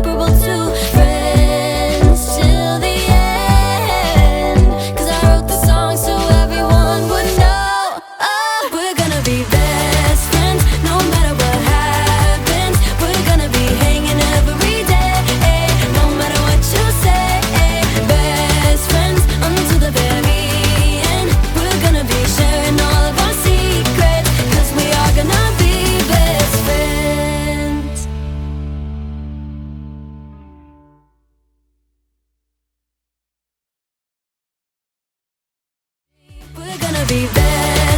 inseparable too. be there.